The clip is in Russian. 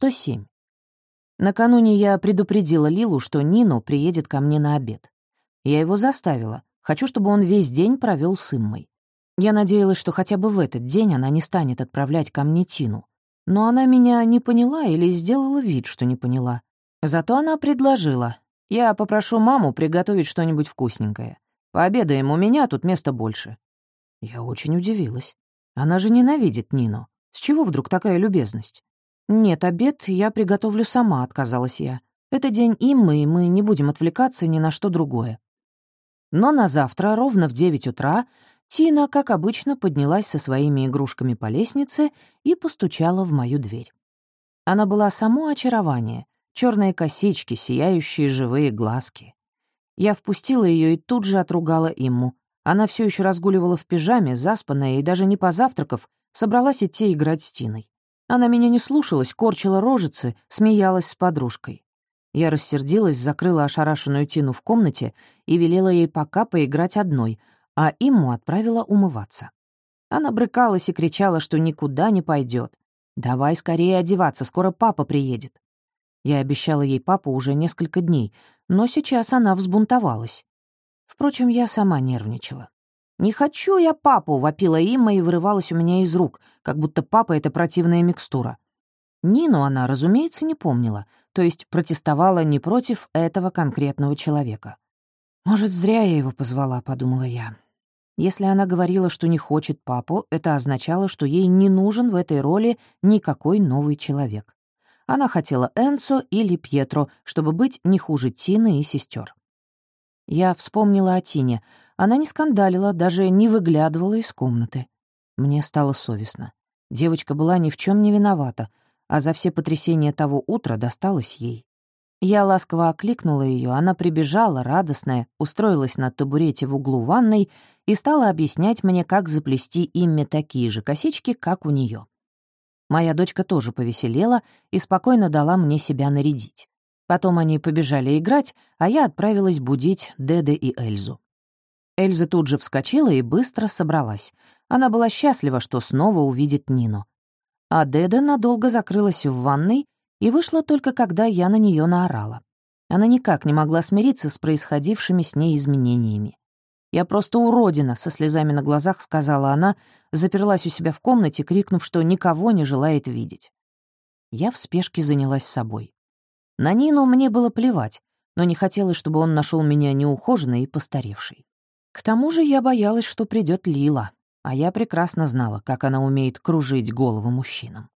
107. Накануне я предупредила Лилу, что Нино приедет ко мне на обед. Я его заставила. Хочу, чтобы он весь день провел с Иммой. Я надеялась, что хотя бы в этот день она не станет отправлять ко мне Тину. Но она меня не поняла или сделала вид, что не поняла. Зато она предложила. Я попрошу маму приготовить что-нибудь вкусненькое. Пообедаем у меня, тут места больше. Я очень удивилась. Она же ненавидит Нину. С чего вдруг такая любезность? «Нет, обед я приготовлю сама», — отказалась я. «Это день Иммы, и мы не будем отвлекаться ни на что другое». Но на завтра, ровно в девять утра, Тина, как обычно, поднялась со своими игрушками по лестнице и постучала в мою дверь. Она была само очарование, черные косички, сияющие живые глазки. Я впустила ее и тут же отругала Имму. Она все еще разгуливала в пижаме, заспанная и даже не позавтракав, собралась идти играть с Тиной. Она меня не слушалась, корчила рожицы, смеялась с подружкой. Я рассердилась, закрыла ошарашенную Тину в комнате и велела ей пока поиграть одной, а ему отправила умываться. Она брыкалась и кричала, что никуда не пойдет. «Давай скорее одеваться, скоро папа приедет». Я обещала ей папу уже несколько дней, но сейчас она взбунтовалась. Впрочем, я сама нервничала. «Не хочу я папу!» — вопила Имма и вырывалась у меня из рук, как будто папа — это противная микстура. Нину она, разумеется, не помнила, то есть протестовала не против этого конкретного человека. «Может, зря я его позвала», — подумала я. Если она говорила, что не хочет папу, это означало, что ей не нужен в этой роли никакой новый человек. Она хотела Энцо или Пьетро, чтобы быть не хуже Тины и сестер. Я вспомнила о Тине. Она не скандалила, даже не выглядывала из комнаты. Мне стало совестно. Девочка была ни в чем не виновата, а за все потрясения того утра досталось ей. Я ласково окликнула ее, она прибежала, радостная, устроилась на табурете в углу ванной и стала объяснять мне, как заплести ими такие же косички, как у нее. Моя дочка тоже повеселела и спокойно дала мне себя нарядить. Потом они побежали играть, а я отправилась будить Деде и Эльзу. Эльза тут же вскочила и быстро собралась. Она была счастлива, что снова увидит Нину. А Деда надолго закрылась в ванной и вышла только когда я на нее наорала. Она никак не могла смириться с происходившими с ней изменениями. «Я просто уродина», — со слезами на глазах сказала она, заперлась у себя в комнате, крикнув, что никого не желает видеть. Я в спешке занялась собой. На Нину мне было плевать, но не хотелось, чтобы он нашел меня неухоженной и постаревшей. К тому же я боялась, что придет Лила, а я прекрасно знала, как она умеет кружить голову мужчинам.